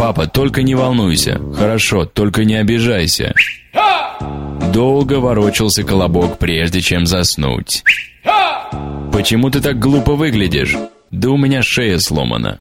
Папа, только не волнуйся. Хорошо, только не обижайся. Долго ворочался колобок, прежде чем заснуть. Почему ты так глупо выглядишь? Да у меня шея сломана.